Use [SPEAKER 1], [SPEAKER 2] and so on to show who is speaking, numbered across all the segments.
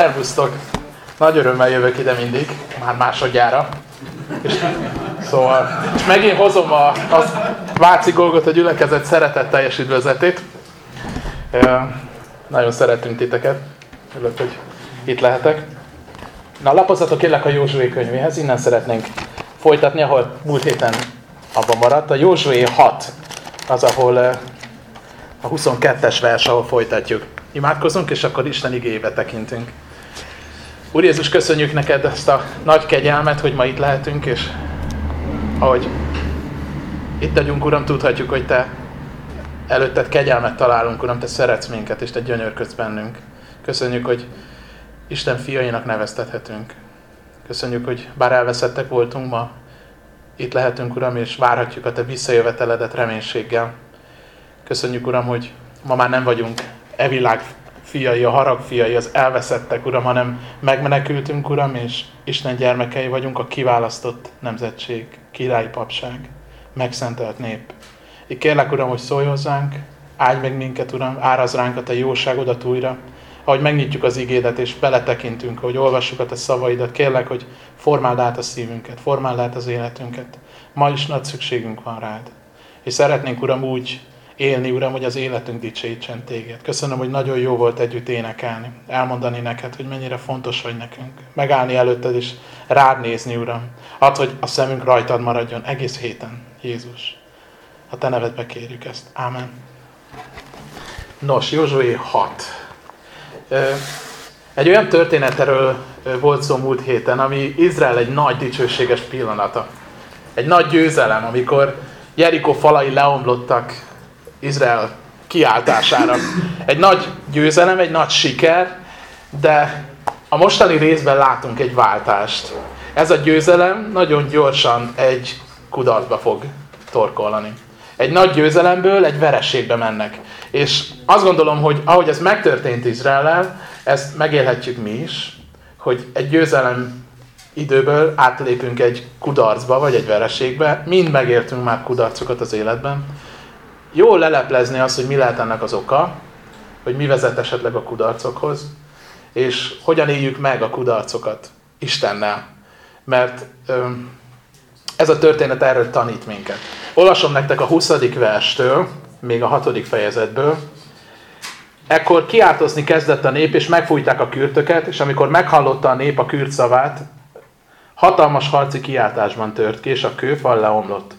[SPEAKER 1] Szervusztok! Nagy örömmel jövök ide mindig, már másodjára. És, szóval, és megint hozom a, a Váci Golgot a gyülekezet szeretetteljes üdvözletét. Nagyon szeretünk titeket. Örülök, hogy itt lehetek. Na, lapozzatok kérlek a Józsué könyvéhez, innen szeretnénk folytatni, ahol múlt héten abban maradt. A Józsué 6 az, ahol a 22-es vers, ahol folytatjuk. Imádkozunk, és akkor Isten igébe tekintünk. Úr Jézus, köszönjük neked ezt a nagy kegyelmet, hogy ma itt lehetünk, és ahogy itt vagyunk, Uram, tudhatjuk, hogy Te előtted kegyelmet találunk, Uram, Te szeretsz minket, és Te gyönyörködsz bennünk. Köszönjük, hogy Isten fiainak neveztethetünk. Köszönjük, hogy bár elveszettek voltunk ma, itt lehetünk, Uram, és várhatjuk a Te visszajöveteledet reménységgel. Köszönjük, Uram, hogy ma már nem vagyunk e világ fiai, a harag fiai, az elveszettek, Uram, hanem megmenekültünk, Uram, és Isten gyermekei vagyunk, a kiválasztott nemzetség, királyi papság, megszentelt nép. Így kérlek, Uram, hogy szólj hozzánk, áldj meg minket, Uram, áraz ránk a Te jóságodat újra, ahogy megnyitjuk az igédet, és beletekintünk, hogy olvassuk a Te szavaidat, kérlek, hogy formáld át a szívünket, formáld át az életünket. Ma is nagy szükségünk van rád. És szeretnénk, Uram, úgy élni, Uram, hogy az életünk dicsőítsen téged. Köszönöm, hogy nagyon jó volt együtt énekelni, elmondani neked, hogy mennyire fontos vagy nekünk. Megállni előtted és rád nézni, Uram. Add, hogy a szemünk rajtad maradjon egész héten, Jézus. A te nevedbe kérjük ezt. Ámen. Nos, Józsué 6. Egy olyan történetről volt szó múlt héten, ami Izrael egy nagy dicsőséges pillanata. Egy nagy győzelem, amikor Jerikó falai leomlottak Izrael kiáltására. Egy nagy győzelem, egy nagy siker, de a mostani részben látunk egy váltást. Ez a győzelem nagyon gyorsan egy kudarcba fog torkolani. Egy nagy győzelemből egy verességbe mennek. És azt gondolom, hogy ahogy ez megtörtént Izraellel, ezt megélhetjük mi is, hogy egy győzelem időből átlépünk egy kudarcba, vagy egy vereségbe. Mind megértünk már kudarcokat az életben, jól leleplezni azt, hogy mi lehet ennek az oka, hogy mi vezet esetleg a kudarcokhoz, és hogyan éljük meg a kudarcokat Istennel. Mert ez a történet erről tanít minket. Olvasom nektek a 20. verstől, még a 6. fejezetből. Ekkor kiáltozni kezdett a nép, és megfújták a kürtöket, és amikor meghallotta a nép a kürt szavát, hatalmas harci kiáltásban tört ki, és a kőfal leomlott.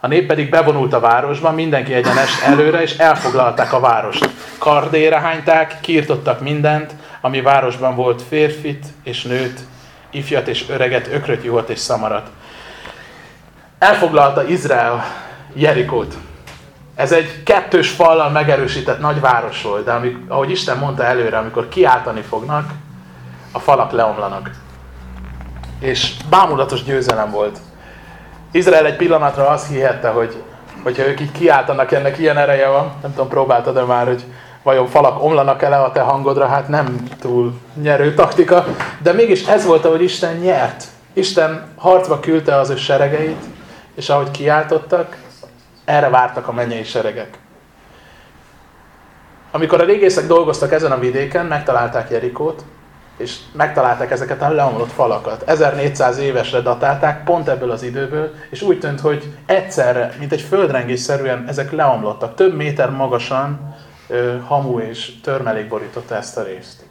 [SPEAKER 1] A nép pedig bevonult a városba, mindenki egyenest előre, és elfoglalták a várost. Kardére hányták, kiirtottak mindent, ami városban volt férfit és nőt, ifjat és öreget, ökröt, juhot és szamarat. Elfoglalta Izrael Jerikót. Ez egy kettős fallal megerősített nagy város volt, de amik, ahogy Isten mondta előre, amikor kiáltani fognak, a falak leomlanak. És bámulatos győzelem volt. Izrael egy pillanatra azt hihette, hogy hogyha ők így kiáltanak, ennek ilyen ereje van, nem tudom, próbáltad-e már, hogy vajon falak omlanak el a te hangodra, hát nem túl nyerő taktika, de mégis ez volt, ahogy Isten nyert. Isten harcba küldte az ő seregeit, és ahogy kiáltottak, erre vártak a mennyei seregek. Amikor a régészek dolgoztak ezen a vidéken, megtalálták Jerikót, és megtalálták ezeket a leomlott falakat. 1400 évesre datálták, pont ebből az időből, és úgy tűnt, hogy egyszerre, mint egy földrengésszerűen ezek leomlottak. Több méter magasan ö, hamu és törmelék borította ezt a részt.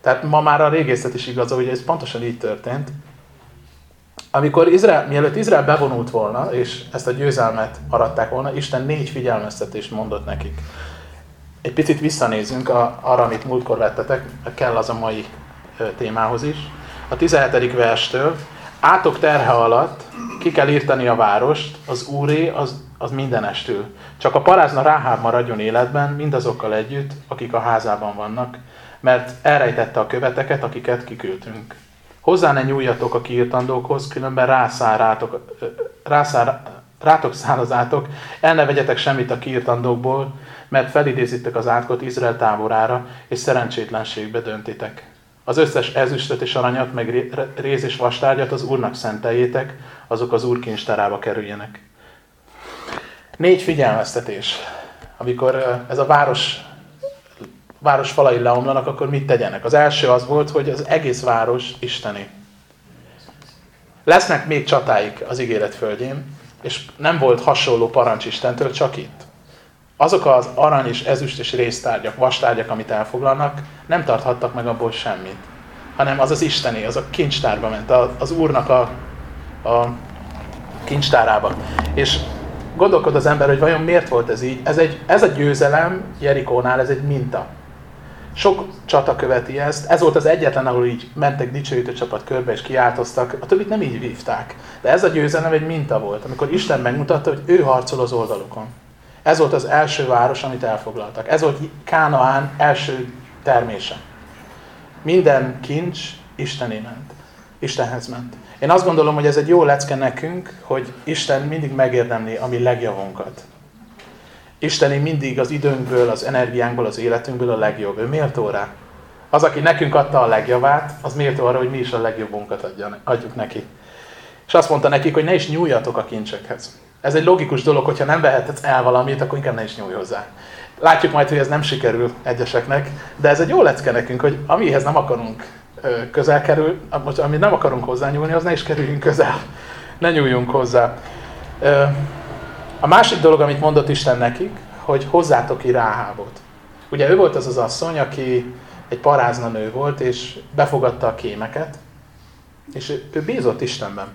[SPEAKER 1] Tehát ma már a régészet is igaz, hogy ez pontosan így történt. Amikor Izrael, mielőtt Izrael bevonult volna, és ezt a győzelmet aratták volna, Isten négy figyelmeztetést mondott nekik. Egy picit visszanézünk a, arra, amit múltkor vettetek, kell az a mai témához is. A 17. verstől, átok terhe alatt ki kell írtani a várost, az úré az, az mindenestül. Csak a parázna Ráháb maradjon életben, mindazokkal együtt, akik a házában vannak, mert elrejtette a követeket, akiket kiküldtünk. Hozzá ne nyúljatok a kiírtandókhoz, különben rászál rátok, rászál, rátok szállazátok, el ne vegyetek semmit a kiírtandókból, mert felidézitek az átkot Izrael táborára, és szerencsétlenségbe döntitek. Az összes ezüstöt és aranyat, meg réz és vastárgyat az Úrnak szenteljétek, azok az Úr kincstárába kerüljenek. Négy figyelmeztetés. Amikor ez a város város falai leomlanak, akkor mit tegyenek? Az első az volt, hogy az egész város isteni. Lesznek még csatáik az ígéret földjén, és nem volt hasonló parancs Istentől, csak itt. Azok az arany és ezüst és résztárgyak, vastárgyak, amit elfoglalnak, nem tarthattak meg abból semmit, hanem az az isteni, az a kincstárba ment, az Úrnak a, a kincstárába. És gondolkod az ember, hogy vajon miért volt ez így. Ez, egy, ez a győzelem Jerikónál, ez egy minta. Sok csata követi ezt. Ez volt az egyetlen, ahol így mentek dicsőítő csapat körbe és kiáltoztak. A többit nem így vívták. De ez a győzelem egy minta volt, amikor Isten megmutatta, hogy ő harcol az oldalukon. Ez volt az első város, amit elfoglaltak. Ez volt Kánaán első termése. Minden kincs Istené ment. Istenhez ment. Én azt gondolom, hogy ez egy jó lecke nekünk, hogy Isten mindig megérdemli a mi legjavunkat. Isteni mindig az időnkből, az energiánkból, az életünkből a legjobb. Ő méltó rá. Az, aki nekünk adta a legjavát, az méltó arra, hogy mi is a legjobbunkat adjuk neki. És azt mondta nekik, hogy ne is nyúljatok a kincsekhez. Ez egy logikus dolog, hogyha nem vehetsz el valamit, akkor inkább ne is nyúlj hozzá. Látjuk majd, hogy ez nem sikerül egyeseknek, de ez egy jó lecke nekünk, hogy amihez nem akarunk közel kerül, most amit nem akarunk hozzányúlni, az ne is kerüljünk közel. Ne nyúljunk hozzá. A másik dolog, amit mondott Isten nekik, hogy hozzátok ki Ráhábot. Ugye ő volt az az asszony, aki egy parázna nő volt, és befogadta a kémeket, és ő bízott Istenben.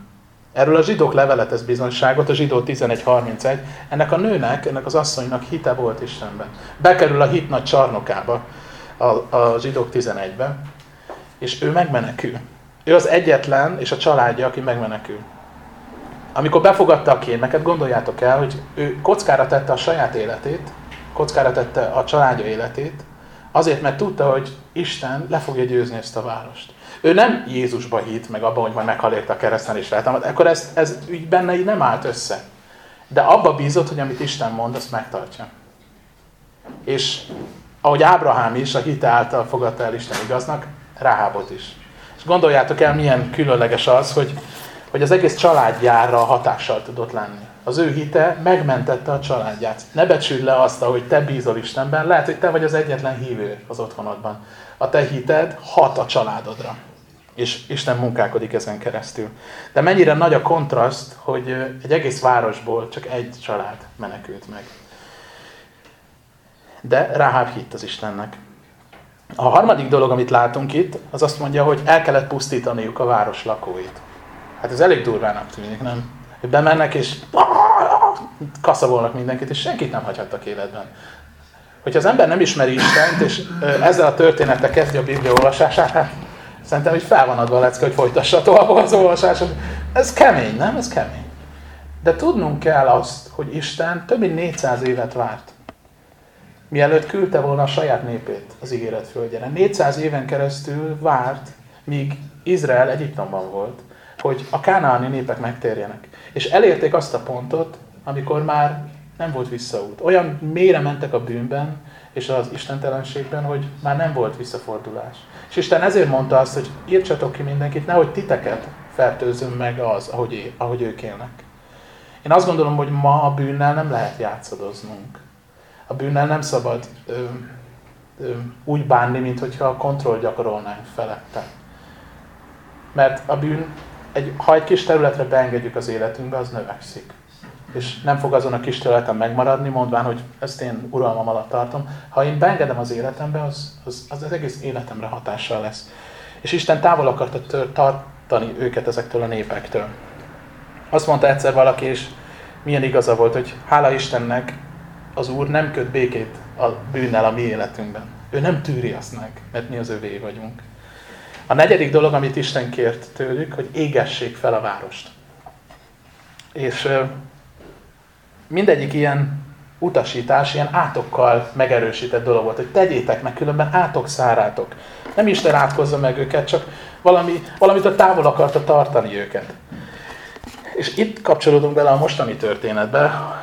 [SPEAKER 1] Erről a zsidók levelet ez bizonyságot, a zsidó 11.31. Ennek a nőnek, ennek az asszonynak hite volt Istenben. Bekerül a hit nagy csarnokába a, a zsidók 11-ben, és ő megmenekül. Ő az egyetlen, és a családja, aki megmenekül. Amikor befogadta a kémeket, gondoljátok el, hogy ő kockára tette a saját életét, kockára tette a családja életét, azért, mert tudta, hogy Isten le fogja győzni ezt a várost. Ő nem Jézusba hitt, meg abban, hogy majd meghal a kereszten és feltámad, akkor ez, ez így benne így nem állt össze. De abba bízott, hogy amit Isten mond, azt megtartja. És ahogy Ábrahám is a hite által fogadta el Isten igaznak, Ráhábot is. És gondoljátok el, milyen különleges az, hogy, hogy az egész családjára hatással tudott lenni. Az ő hite megmentette a családját. Ne becsüld le azt, hogy te bízol Istenben, lehet, hogy te vagy az egyetlen hívő az otthonodban. A te hited hat a családodra. És Isten munkálkodik ezen keresztül. De mennyire nagy a kontraszt, hogy egy egész városból csak egy család menekült meg. De Ráháb hitt az Istennek. A harmadik dolog, amit látunk itt, az azt mondja, hogy el kellett pusztítaniuk a város lakóit. Hát ez elég durvának tűnik, nem? Hogy bemennek és kaszabolnak mindenkit, és senkit nem hagyhattak életben. Hogyha az ember nem ismeri Istent, és ezzel a történettel kezdi a Biblia olvasását, hát szerintem, hogy fel van adva a lecke, hogy folytassa tovább az olvasásot. Ez kemény, nem? Ez kemény. De tudnunk kell azt, hogy Isten több mint 400 évet várt mielőtt küldte volna a saját népét az ígéret földjére. 400 éven keresztül várt, míg Izrael Egyiptomban volt, hogy a kánaáni népek megtérjenek. És elérték azt a pontot, amikor már nem volt visszaút. Olyan mélyre mentek a bűnben és az istentelenségben, hogy már nem volt visszafordulás. És Isten ezért mondta azt, hogy írtsatok ki mindenkit, nehogy titeket fertőzön meg az, ahogy, ahogy ők élnek. Én azt gondolom, hogy ma a bűnnel nem lehet játszadoznunk a bűnnel nem szabad ö, ö, úgy bánni, mint hogyha a kontroll gyakorolnánk felette. Mert a bűn, egy, ha egy kis területre beengedjük az életünkbe, az növekszik. És nem fog azon a kis területen megmaradni, mondván, hogy ezt én uralmam alatt tartom. Ha én beengedem az életembe, az az, az, az egész életemre hatással lesz. És Isten távol akarta tartani őket ezektől a népektől. Azt mondta egyszer valaki, és milyen igaza volt, hogy hála Istennek, az Úr nem köt békét a bűnnel a mi életünkben. Ő nem tűri azt meg, mert mi az övé vagyunk. A negyedik dolog, amit Isten kért tőlük, hogy égessék fel a várost. És mindegyik ilyen utasítás, ilyen átokkal megerősített dolog volt, hogy tegyétek meg, különben átok szárátok. Nem Isten átkozza meg őket, csak valami, valamit a távol akarta tartani őket. És itt kapcsolódunk bele a mostani történetbe.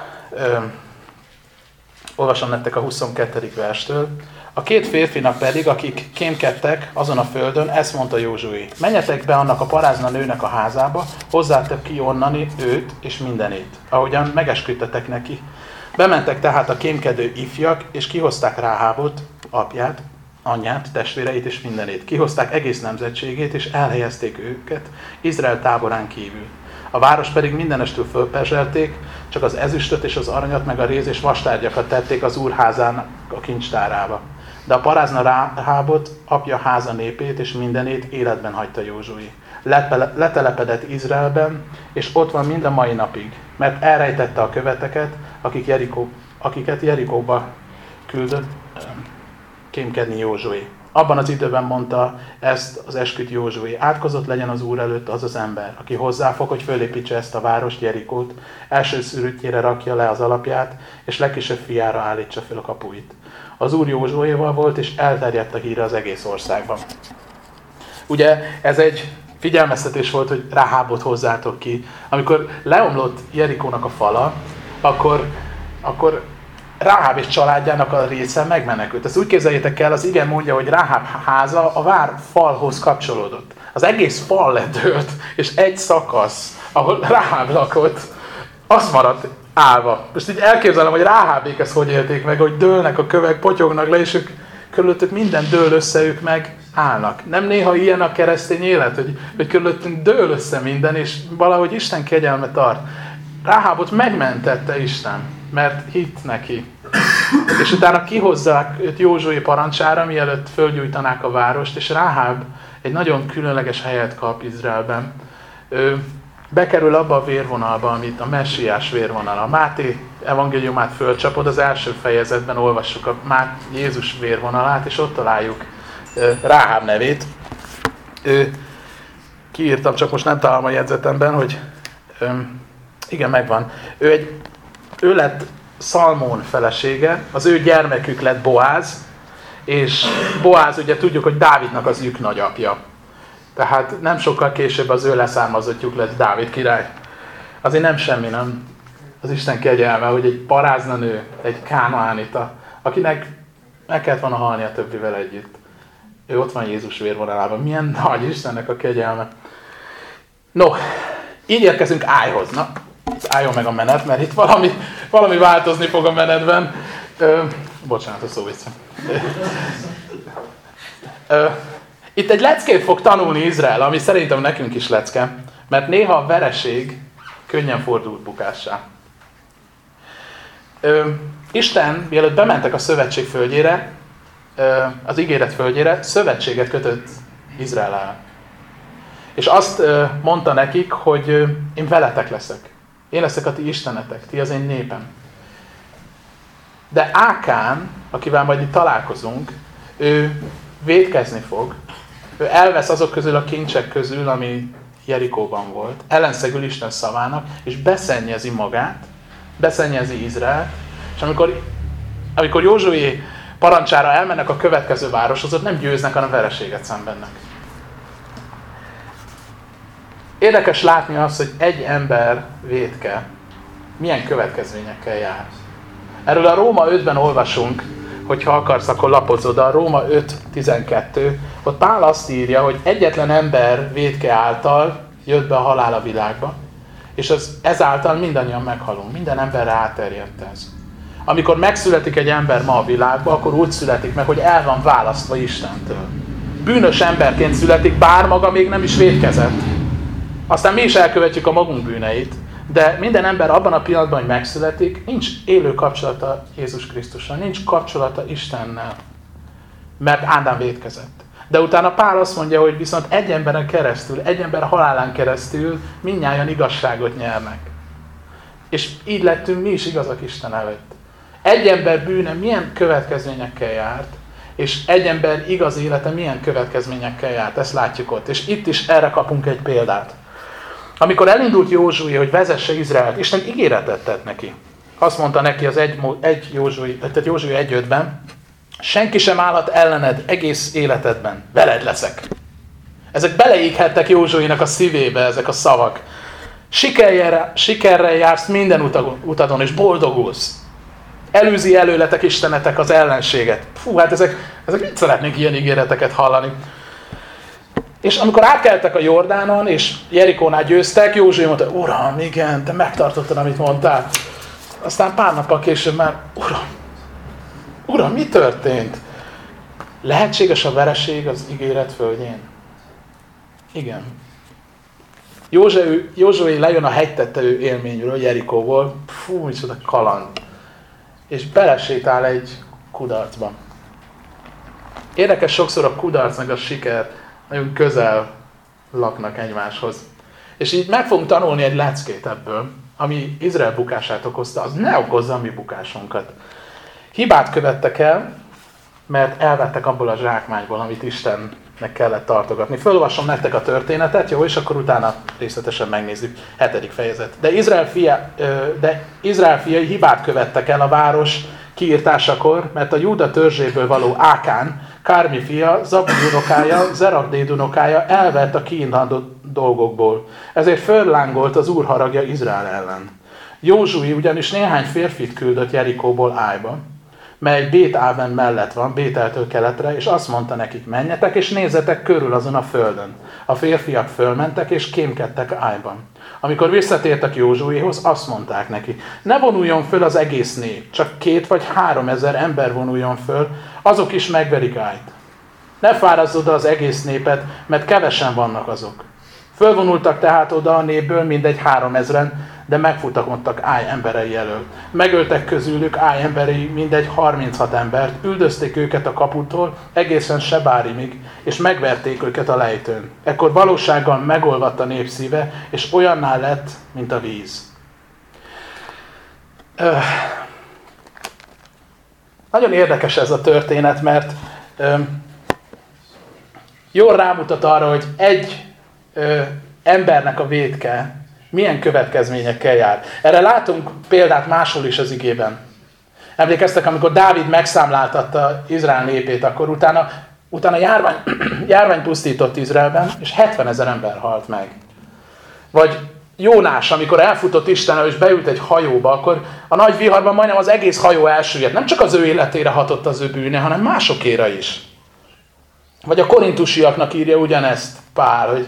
[SPEAKER 1] Olvasom nektek a 22. verstől. A két férfinak pedig, akik kémkedtek azon a földön, ezt mondta Józsui. Menjetek be annak a parázna nőnek a házába, hozzátok ki onnani őt és mindenét, ahogyan megesküdtetek neki. Bementek tehát a kémkedő ifjak, és kihozták Ráhábot, apját, anyját, testvéreit és mindenét. Kihozták egész nemzetségét, és elhelyezték őket Izrael táborán kívül. A város pedig mindenestől fölpezselték, csak az ezüstöt és az aranyat, meg a réz és vastárgyakat tették az úrházán a kincstárába. De a parázna Ráhábot, apja háza népét és mindenét életben hagyta Józsui. Letelepedett Izraelben, és ott van mind a mai napig, mert elrejtette a követeket, akik Jerikó, akiket Jerikóba küldött kémkedni Józsué. Abban az időben mondta ezt az esküt Józsué. Átkozott legyen az Úr előtt az az ember, aki hozzáfog, hogy fölépítse ezt a várost, Jerikót, első szürütjére rakja le az alapját, és legkisebb fiára állítsa fel a kapuit. Az Úr Józsuéval volt, és elterjedt a híre az egész országban. Ugye ez egy figyelmeztetés volt, hogy Ráhábot hozzátok ki. Amikor leomlott Jerikónak a fala, akkor, akkor Ráháb és családjának a része megmenekült. Ezt úgy képzeljétek el, az igen mondja, hogy Ráháb háza a vár falhoz kapcsolódott. Az egész fal ledőlt, és egy szakasz, ahol Ráháb lakott, az maradt állva. Most így elképzelem, hogy Ráhábék ezt hogy élték meg, hogy dőlnek a kövek, potyognak le, és ők körülöttük minden dől össze, ők meg állnak. Nem néha ilyen a keresztény élet, hogy, hogy körülöttünk dől össze minden, és valahogy Isten kegyelme tart. Ráhábot megmentette Isten, mert hitt neki. És utána kihozzák őt Józsué parancsára, mielőtt fölgyújtanák a várost, és Ráháb egy nagyon különleges helyet kap Izraelben. Bekerül abba a vérvonalba, amit a messiás vérvonal. A Máté evangéliumát fölcsapod, az első fejezetben olvassuk a Mát Jézus vérvonalát, és ott találjuk Ráháb nevét. Ő, kiírtam, csak most nem találom a jegyzetemben, hogy igen, megvan. Ő, egy, ő lett Szalmón felesége, az ő gyermekük lett Boáz, és Boáz ugye tudjuk, hogy Dávidnak az ők nagyapja. Tehát nem sokkal később az ő leszármazottjuk lett Dávid király. Azért nem semmi, nem az Isten kegyelme, hogy egy parázna nő, egy kánaánita, akinek meg kellett volna halni a többivel együtt. Ő ott van Jézus vérvonalában. Milyen nagy Istennek a kegyelme. No, így érkezünk Ájhoz. Na, álljon meg a menet, mert itt valami, valami változni fog a menetben. Ö, bocsánat, a szó vissza. Itt egy leckét fog tanulni Izrael, ami szerintem nekünk is lecke, mert néha a vereség könnyen fordul bukássá. Ö, Isten, mielőtt bementek a szövetség földjére, ö, az ígéret földjére, szövetséget kötött Izrael És azt ö, mondta nekik, hogy ö, én veletek leszek. Én leszek a ti istenetek, ti az én népem. De Ákán, akivel majd itt találkozunk, ő védkezni fog, ő elvesz azok közül a kincsek közül, ami Jerikóban volt, ellenszegül Isten szavának, és beszennyezi magát, beszennyezi Izraelt, és amikor, amikor Józsué parancsára elmennek a következő városhoz, ott nem győznek, hanem vereséget szenvednek. Érdekes látni azt, hogy egy ember védke milyen következményekkel jár. Erről a Róma 5-ben olvasunk, hogyha akarsz, akkor lapozz oda, a Róma 5.12. Ott Pál azt írja, hogy egyetlen ember védke által jött be a halál a világba, és az, ezáltal mindannyian meghalunk. Minden emberre átterjedt ez. Amikor megszületik egy ember ma a világba, akkor úgy születik meg, hogy el van választva Istentől. Bűnös emberként születik, bár maga még nem is védkezett. Aztán mi is elkövetjük a magunk bűneit, de minden ember abban a pillanatban, hogy megszületik, nincs élő kapcsolata Jézus Krisztussal, nincs kapcsolata Istennel, mert Ádám védkezett. De utána Pál azt mondja, hogy viszont egy emberen keresztül, egy ember halálán keresztül minnyáján igazságot nyernek. És így lettünk mi is igazak Isten előtt. Egy ember bűne milyen következményekkel járt, és egy ember igaz élete milyen következményekkel járt, ezt látjuk ott. És itt is erre kapunk egy példát. Amikor elindult Józsué, hogy vezesse Izraelt, Isten ígéretet tett neki. Azt mondta neki az egy, egy Józsué, tehát Józsué egyötben, senki sem állhat ellened egész életedben, veled leszek. Ezek beleéghettek Józsuének a szívébe, ezek a szavak. Sikerrel, sikerrel jársz minden utadon, és boldogulsz. Előzi előletek Istenetek az ellenséget. Fú, hát ezek, ezek mit szeretnék ilyen ígéreteket hallani? És amikor átkeltek a Jordánon, és Jerikónál győztek, Józsué mondta, Uram, igen, te megtartottad, amit mondtál. Aztán pár nappal később már, Uram, Uram, mi történt? Lehetséges a vereség az ígéret földjén? Igen. József, Józsué lejön a hegytető élményről, Jerikóból, fú, micsoda kaland. És belesétál egy kudarcba. Érdekes sokszor a kudarc meg a siker nagyon közel laknak egymáshoz. És így meg fogunk tanulni egy leckét ebből, ami Izrael bukását okozta, az ne okozza a mi bukásunkat. Hibát követtek el, mert elvettek abból a zsákmányból, amit Istennek kellett tartogatni. Fölolvasom nektek a történetet, jó, és akkor utána részletesen megnézzük. Hetedik fejezet. De Izrael, fia, de Izrael fiai hibát követtek el a város kiírtásakor, mert a Júda törzséből való Ákán, Kármi fia, Zabud unokája, Zerakdéd unokája elvett a kiindandó dolgokból. Ezért föllángolt az úr haragja Izrael ellen. Józsui ugyanis néhány férfit küldött Jerikóból Ájba, mely Bét Áven mellett van, Bételtől keletre, és azt mondta nekik, menjetek és nézzetek körül azon a földön. A férfiak fölmentek és kémkedtek Ájban. Amikor visszatértek Józsuéhoz, azt mondták neki, ne vonuljon föl az egész nép, csak két vagy három ezer ember vonuljon föl, azok is megverik Ájt. Ne fárazz oda az egész népet, mert kevesen vannak azok. Fölvonultak tehát oda a népből mindegy három ezren, de megfutakodtak Áj emberei elől. Megöltek közülük Áj emberei mindegy 36 embert, üldözték őket a kaputól egészen Sebárimig, és megverték őket a lejtőn. Ekkor valósággal megolvadt a nép szíve, és olyanná lett, mint a víz. Öh. Nagyon érdekes ez a történet, mert öh, jól rámutat arra, hogy egy öh, embernek a védke milyen következményekkel jár. Erre látunk példát máshol is az igében. Emlékeztek, amikor Dávid megszámláltatta Izrael népét, akkor utána, utána járvány, járvány pusztított Izraelben, és 70 ezer ember halt meg. Vagy Jónás, amikor elfutott Isten, és beült egy hajóba, akkor a nagy viharban majdnem az egész hajó elsüllyedt. Nem csak az ő életére hatott az ő bűne, hanem másokéra is. Vagy a korintusiaknak írja ugyanezt Pál, hogy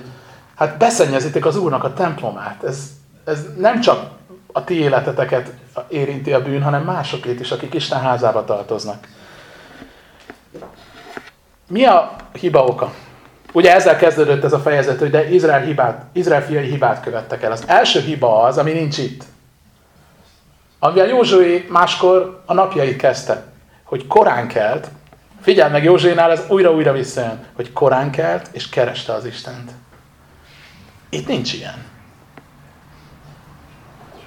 [SPEAKER 1] hát beszennyezitek az Úrnak a templomát. Ez, ez nem csak a ti életeteket érinti a bűn, hanem másokét is, akik Isten házába tartoznak. Mi a hiba oka? Ugye ezzel kezdődött ez a fejezet, hogy de Izrael, hibát, Izrael fiai hibát követtek el. Az első hiba az, ami nincs itt. Ami a Józsué máskor a napjait kezdte, hogy korán kelt, figyeld meg Józsuénál ez újra-újra visszajön, hogy korán kelt és kereste az Istent. Itt nincs ilyen.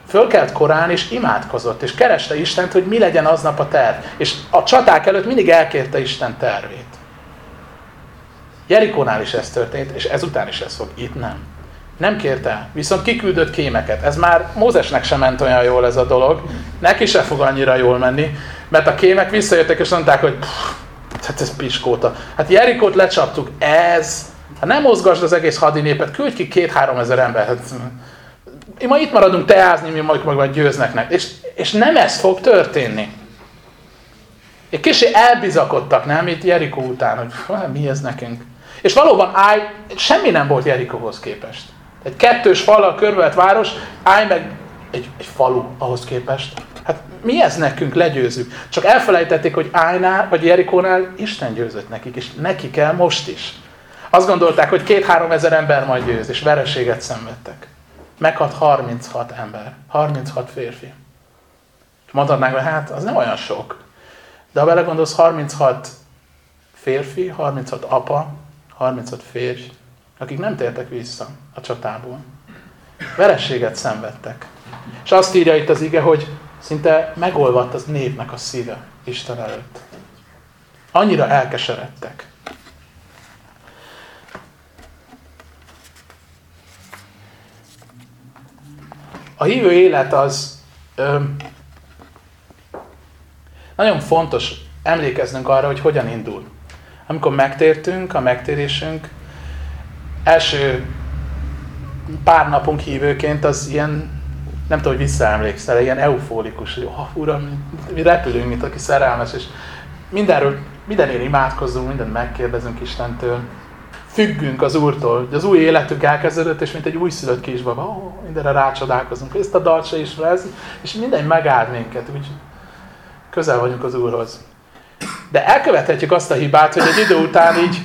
[SPEAKER 1] Fölkelt korán, és imádkozott, és kereste Istent, hogy mi legyen aznap a terv. És a csaták előtt mindig elkérte Isten tervét. Jerikónál is ez történt, és ezután is ez fog. Itt nem. Nem kérte, viszont kiküldött kémeket. Ez már Mózesnek sem ment olyan jól ez a dolog. Neki se fog annyira jól menni, mert a kémek visszajöttek, és mondták, hogy hát ez piskóta. Hát Jerikót lecsaptuk, ez Hát nem mozgasd az egész hadinépet, küldj ki két-három ezer embert. Hát, ma itt maradunk teázni, mi majd, majd győznek. És, és nem ez fog történni. Egy kicsi elbizakodtak, nem? Itt Jerikó után, hogy mi ez nekünk. És valóban állj, semmi nem volt Jerikóhoz képest. Egy kettős fallal körvelt város, állj meg egy, egy falu ahhoz képest. Hát mi ez nekünk, legyőzünk. Csak elfelejtették, hogy Ájnál, vagy Jerikónál Isten győzött nekik, és neki kell most is. Azt gondolták, hogy két-három ezer ember majd győz, és vereséget szenvedtek. Meghalt 36 ember, 36 férfi. És mondhatnánk, hogy hát az nem olyan sok. De ha belegondolsz, 36 férfi, 36 apa, 36 férj, akik nem tértek vissza a csatából. Verességet szenvedtek. És azt írja itt az ige, hogy szinte megolvadt az népnek a szíve Isten előtt. Annyira elkeseredtek. A hívő élet az ö, nagyon fontos emlékeznünk arra, hogy hogyan indul. Amikor megtértünk, a megtérésünk első pár napunk hívőként az ilyen, nem tudom, hogy visszaemlékszel, ilyen eufórikus, hogy oh, uram, mi repülünk, mint aki szerelmes, és mindenről, mindenért imádkozunk, mindent megkérdezünk Istentől függünk az Úrtól, hogy az új életünk elkezdődött, és mint egy újszülött kisbaba, ó, mindenre rácsodálkozunk, ezt a dalt se ismerez, és minden megáld minket, úgy közel vagyunk az Úrhoz. De elkövethetjük azt a hibát, hogy egy idő után így,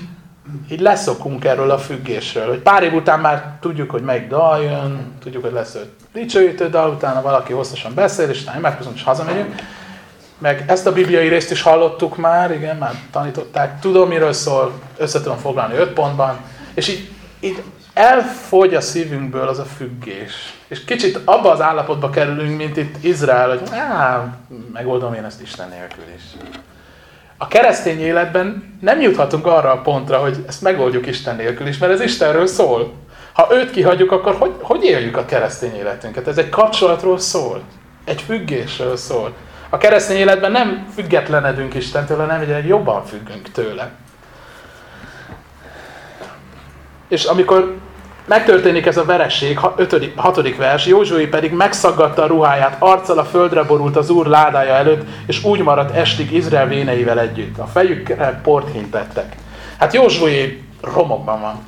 [SPEAKER 1] így leszokunk erről a függésről. Hogy pár év után már tudjuk, hogy melyik dal jön, tudjuk, hogy lesz öt dicsőítő dal, utána valaki hosszasan beszél, és utána imádkozunk, és hazamegyünk. Meg ezt a bibliai részt is hallottuk már, igen, már tanították. Tudom, miről szól, össze tudom foglalni öt pontban. És így, így elfogy a szívünkből az a függés. És kicsit abba az állapotba kerülünk, mint itt Izrael, hogy á, megoldom én ezt Isten nélkül is. A keresztény életben nem juthatunk arra a pontra, hogy ezt megoldjuk Isten nélkül is, mert ez Istenről szól. Ha őt kihagyjuk, akkor hogy, hogy éljük a keresztény életünket? Ez egy kapcsolatról szól. Egy függésről szól. A keresztény életben nem függetlenedünk Istentől, hanem egyre jobban függünk tőle. És amikor megtörténik ez a veresség, 5. 6. vers, Józsué pedig megszaggatta a ruháját, arccal a földre borult az úr ládája előtt, és úgy maradt estig Izrael véneivel együtt. A fejükre port hintettek. Hát Józsué romokban van.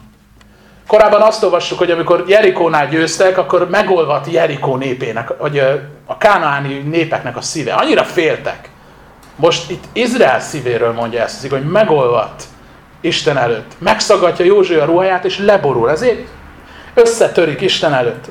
[SPEAKER 1] Korábban azt olvassuk, hogy amikor Jerikónál győztek, akkor megolvadt Jerikó népének, vagy a kánaáni népeknek a szíve. Annyira féltek. Most itt Izrael szívéről mondja ezt, hogy megolvadt Isten előtt. Megszagadja Józsué a ruháját, és leborul. Ezért összetörik Isten előtt.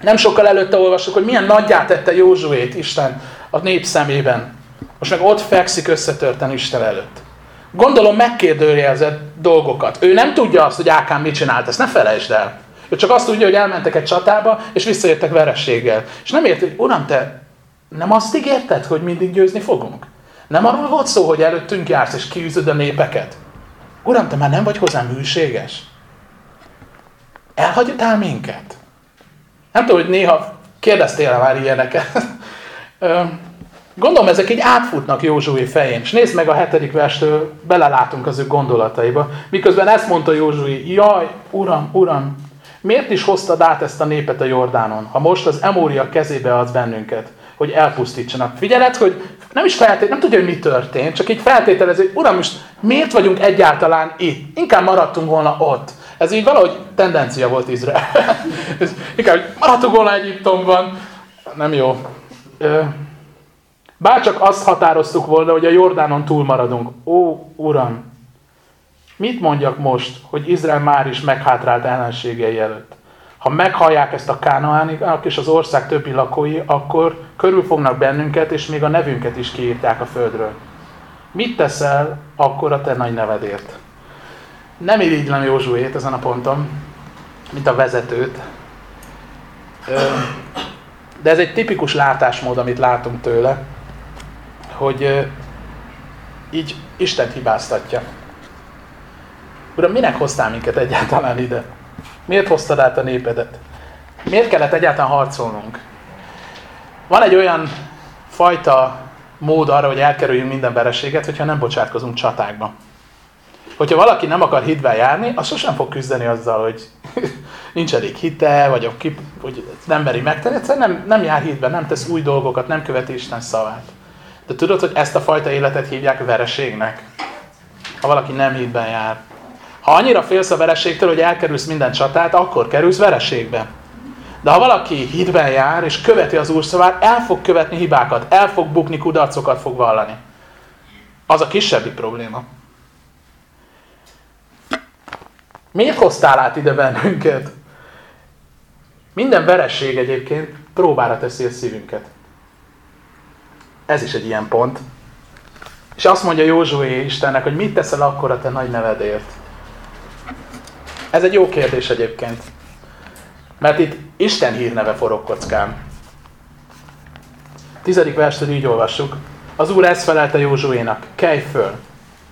[SPEAKER 1] Nem sokkal előtte olvassuk, hogy milyen nagyját tette Józsuét Isten a nép szemében. Most meg ott fekszik összetörten Isten előtt. Gondolom megkérdőjelezett dolgokat. Ő nem tudja azt, hogy Ákán mit csinált, ezt ne felejtsd el. Ő csak azt tudja, hogy elmentek egy csatába, és visszajöttek verességgel. És nem érti, hogy Uram, te nem azt ígérted, hogy mindig győzni fogunk? Nem arról volt szó, hogy előttünk jársz, és kiűzöd a népeket? Uram, te már nem vagy hozzám hűséges? Elhagytál minket? Nem tudom, hogy néha kérdeztél már ilyeneket. Gondolom, ezek így átfutnak Józsué fején. És nézd meg a hetedik verstől, belelátunk az ő gondolataiba. Miközben ezt mondta Józsué, jaj, uram, uram, miért is hoztad át ezt a népet a Jordánon, ha most az Emória kezébe adsz bennünket, hogy elpusztítsanak. Figyeled, hogy nem is feltét, nem tudja, hogy mi történt, csak így feltételezi, hogy uram, most miért vagyunk egyáltalán itt? Inkább maradtunk volna ott. Ez így valahogy tendencia volt Izrael. Inkább maradtunk volna Egyiptomban. Nem jó. Bárcsak azt határoztuk volna, hogy a Jordánon túl maradunk. Ó, Uram, mit mondjak most, hogy Izrael már is meghátrált ellenségei előtt? Ha meghallják ezt a kánoánik és az ország többi lakói, akkor körül fognak bennünket, és még a nevünket is kiírtják a földről. Mit teszel akkor a te nagy nevedért? Nem irigylem Józsuét ezen a ponton, mint a vezetőt. De ez egy tipikus látásmód, amit látunk tőle hogy így Isten hibáztatja. Uram, minek hoztál minket egyáltalán ide? Miért hoztad át a népedet? Miért kellett egyáltalán harcolnunk? Van egy olyan fajta mód arra, hogy elkerüljünk minden vereséget, hogyha nem bocsátkozunk csatákba. Hogyha valaki nem akar hitben járni, az sosem fog küzdeni azzal, hogy nincs elég hite, vagy hogy nem meri megtenni, egyszerűen nem, nem jár hitben, nem tesz új dolgokat, nem követi Isten szavát. De tudod, hogy ezt a fajta életet hívják vereségnek? Ha valaki nem hitben jár. Ha annyira félsz a vereségtől, hogy elkerülsz minden csatát, akkor kerülsz vereségbe. De ha valaki hitben jár, és követi az Úr szavát, el fog követni hibákat, el fog bukni, kudarcokat fog vallani. Az a kisebbik probléma. Miért hoztál át ide bennünket? Minden vereség egyébként próbára teszi a szívünket. Ez is egy ilyen pont. És azt mondja Józsué Istennek, hogy mit teszel akkor a te nagy nevedért. Ez egy jó kérdés egyébként. Mert itt Isten hírneve forog kockán. Tizedik verstől így olvassuk. Az Úr ezt felelte Józsuénak. Kelj föl!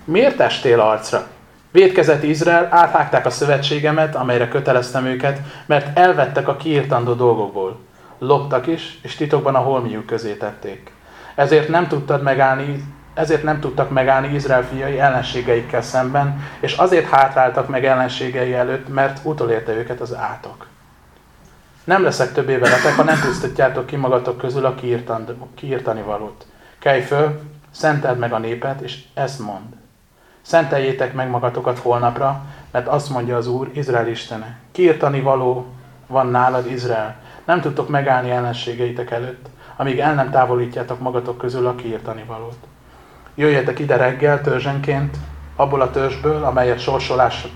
[SPEAKER 1] Miért estél arcra? Védkezett Izrael, áthágták a szövetségemet, amelyre köteleztem őket, mert elvettek a kiírtandó dolgokból. Loptak is, és titokban a holmiuk közé tették. Ezért nem tudtad megállni, ezért nem tudtak megállni Izrael fiai ellenségeikkel szemben, és azért hátráltak meg ellenségei előtt, mert utolérte őket az átok. Nem leszek többé veletek, ha nem pusztítjátok ki magatok közül a kiírtani valót. Kelj föl, szenteld meg a népet, és ezt mond. Szenteljétek meg magatokat holnapra, mert azt mondja az Úr, Izrael Istene. Kiírtani való van nálad, Izrael. Nem tudtok megállni ellenségeitek előtt amíg el nem távolítjátok magatok közül a kiírtani valót. jöjjetek ide reggel törzsenként, abból a törzsből, amelyet sorsolás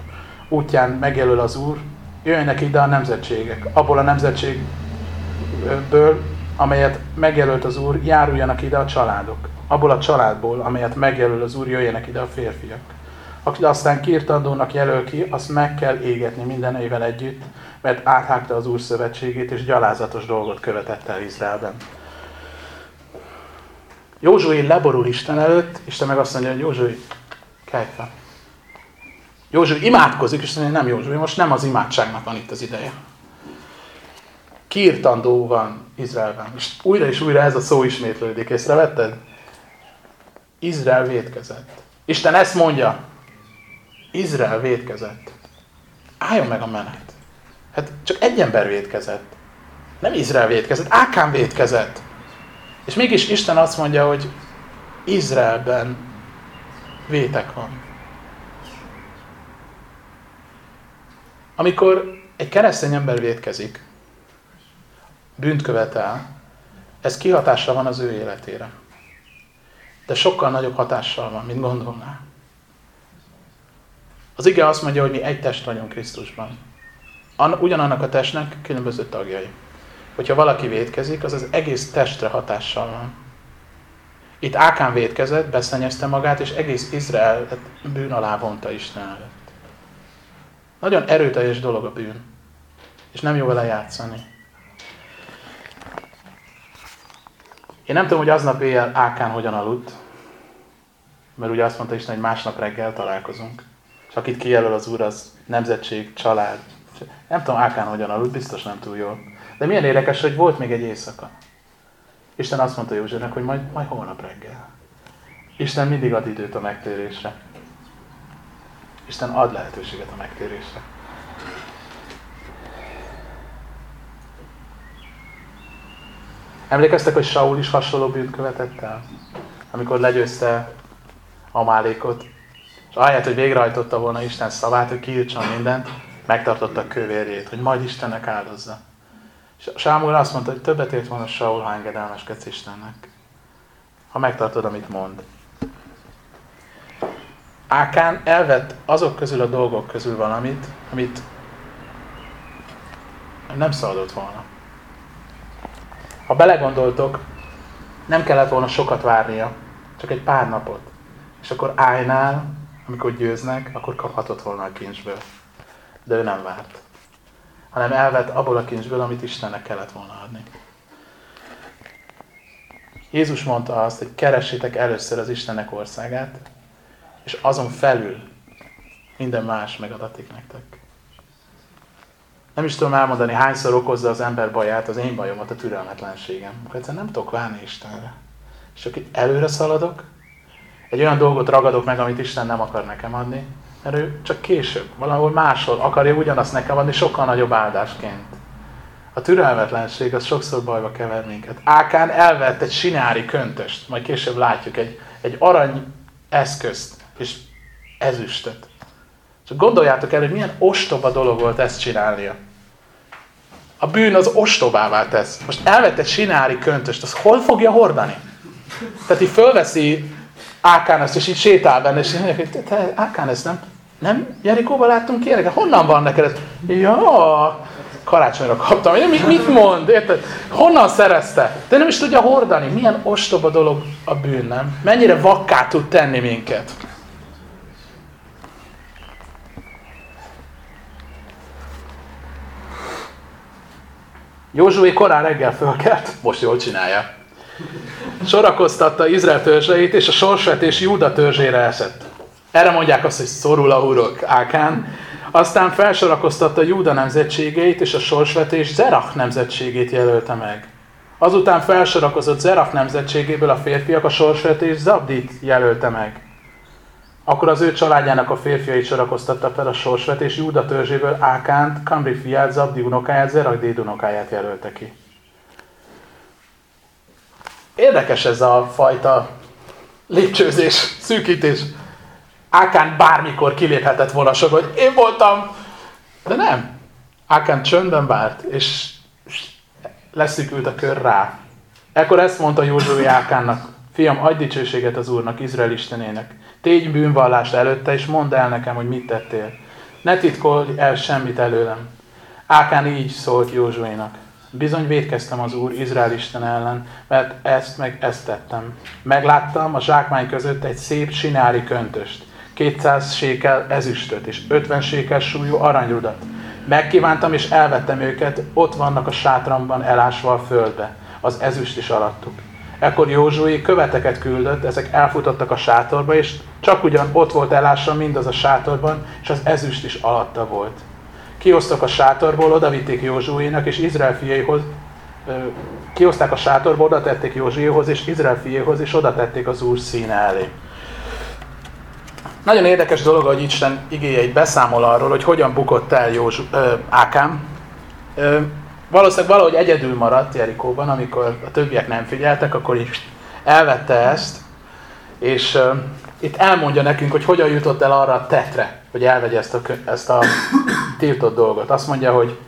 [SPEAKER 1] útján megjelöl az Úr, jöjjenek ide a nemzetségek, abból a nemzetségből, amelyet megjelölt az Úr, járuljanak ide a családok. Abból a családból, amelyet megjelöl az Úr, jöjjenek ide a férfiak. Aki aztán kirtandónak jelöl ki, azt meg kell égetni minden évvel együtt, mert áthágta az Úr szövetségét, és gyalázatos dolgot követett el Izraelben. Józsué leborul Isten előtt, Isten meg azt mondja, hogy Józsué, kelj fel. Józsué imádkozik, és azt mondja, nem Józsué, most nem az imádságnak van itt az ideje. Kiirtandó van Izraelben. És újra és újra ez a szó ismétlődik. Észrevetted? Izrael védkezett. Isten ezt mondja. Izrael védkezett. Álljon meg a menet. Hát csak egy ember védkezett. Nem Izrael védkezett, Ákán védkezett. És mégis Isten azt mondja, hogy Izraelben vétek van. Amikor egy keresztény ember védkezik, bűnt követel, ez kihatással van az ő életére. De sokkal nagyobb hatással van, mint gondolná. Az ige azt mondja, hogy mi egy test vagyunk Krisztusban. Ugyanannak a testnek különböző tagjai. Hogyha valaki védkezik, az az egész testre hatással van. Itt Ákán védkezett, beszennyezte magát, és egész Izrael bűn alá vonta Isten előtt. Nagyon erőteljes dolog a bűn. És nem jó vele játszani. Én nem tudom, hogy aznap éjjel Ákán hogyan aludt, mert ugye azt mondta Isten, hogy másnap reggel találkozunk. És akit kijelöl az Úr, az nemzetség, család. Nem tudom, Ákán hogyan aludt, biztos nem túl jól. De milyen érdekes, hogy volt még egy éjszaka. Isten azt mondta Józsefnek, hogy majd, majd holnap reggel. Isten mindig ad időt a megtérésre. Isten ad lehetőséget a megtérésre. Emlékeztek, hogy Saul is hasonló bűnt követett el? Amikor legyőzte Amálékot. És ahelyett, hogy végrehajtotta volna Isten szavát, hogy kiírtson mindent, megtartotta kövérjét, hogy majd Istennek áldozza. És Sámuel azt mondta, hogy többet ért volna Saul, ha engedelmeskedsz Istennek. Ha megtartod, amit mond. Ákán elvett azok közül a dolgok közül valamit, amit nem szabadott volna. Ha belegondoltok, nem kellett volna sokat várnia, csak egy pár napot. És akkor állnál, amikor győznek, akkor kaphatott volna a kincsből. De ő nem várt. Hanem elvett abból a kincsből, amit Istennek kellett volna adni. Jézus mondta azt, hogy keressétek először az Istennek országát, és azon felül minden más megadatik nektek. Nem is tudom elmondani, hányszor okozza az ember baját, az én bajomat, a türelmetlenségem. Egyszerűen nem tudok várni Istenre. És csak előre szaladok, egy olyan dolgot ragadok meg, amit Isten nem akar nekem adni, mert ő csak később, valahol máshol akarja ugyanazt nekem adni, sokkal nagyobb áldásként. A türelmetlenség az sokszor bajba kever minket. Ákán elvett egy sinári köntöst, majd később látjuk, egy, egy arany eszközt és ezüstöt. Csak gondoljátok el, hogy milyen ostoba dolog volt ezt csinálnia. A bűn az ostobává tesz. Most elvett egy sinári köntöst, az hol fogja hordani? Tehát így fölveszi Ákán ezt, és így sétál benne, és mondják, hogy te Ákán ezt nem, nem Jerikóban láttunk ilyeneket? Honnan van neked ez? Ja, karácsonyra kaptam. Mit, mit mond? Érted? Honnan szerezte? De nem is tudja hordani. Milyen ostoba dolog a bűn, nem? Mennyire vakká tud tenni minket. Józsué korán reggel fölkelt, most jól csinálja. Sorakoztatta Izrael törzseit, és a sorsvetés Júda törzsére esett. Erre mondják azt, hogy szorul a hurok Ákán. Aztán felsorakoztatta Júda nemzetségeit, és a sorsvetés Zerach nemzetségét jelölte meg. Azután felsorakozott Zerach nemzetségéből a férfiak, a sorsvetés Zabdit jelölte meg. Akkor az ő családjának a férfiait sorakoztatta fel a sorsvetés Júda törzséből Ákánt, Kamri fiát, Zabdi unokáját, Zerach unokáját jelölte ki. Érdekes ez a fajta lépcsőzés, szűkítés. Ákán bármikor kiléphetett volna sok, hogy én voltam, de nem. Ákán csöndben várt, és leszűkült a kör rá. Ekkor ezt mondta Józsué Ákánnak, Fiam, adj dicsőséget az Úrnak, Izrael Istenének. Tégy bűnvallást előtte, és mondd el nekem, hogy mit tettél. Ne titkolj el semmit előlem. Ákán így szólt Józsuénak. Bizony védkeztem az Úr Izrael Isten ellen, mert ezt meg ezt tettem. Megláttam a zsákmány között egy szép sinári köntöst, 200 sékel ezüstöt és 50 sékel súlyú aranyrudat. Megkívántam és elvettem őket, ott vannak a sátramban elásva a földbe, az ezüst is alattuk. Ekkor Józsué követeket küldött, ezek elfutottak a sátorba, és csak ugyan ott volt elásva mindaz a sátorban, és az ezüst is alatta volt. Kiosztak a sátorból, odavitték Józsuénak, és Izrael fiaihoz, kioszták a sátorból, oda tették Józsuéhoz, és Izrael fiaihoz, és oda tették az Úr színe elé. Nagyon érdekes dolog, hogy Isten igéje egy beszámol arról, hogy hogyan bukott el Józsu, ö, Ákám. Ö, valószínűleg valahogy egyedül maradt Jerikóban, amikor a többiek nem figyeltek, akkor is elvette ezt, és ö, itt elmondja nekünk, hogy hogyan jutott el arra a tetre, hogy elvegye ezt a, ezt a tiltott dolgot. Azt mondja, hogy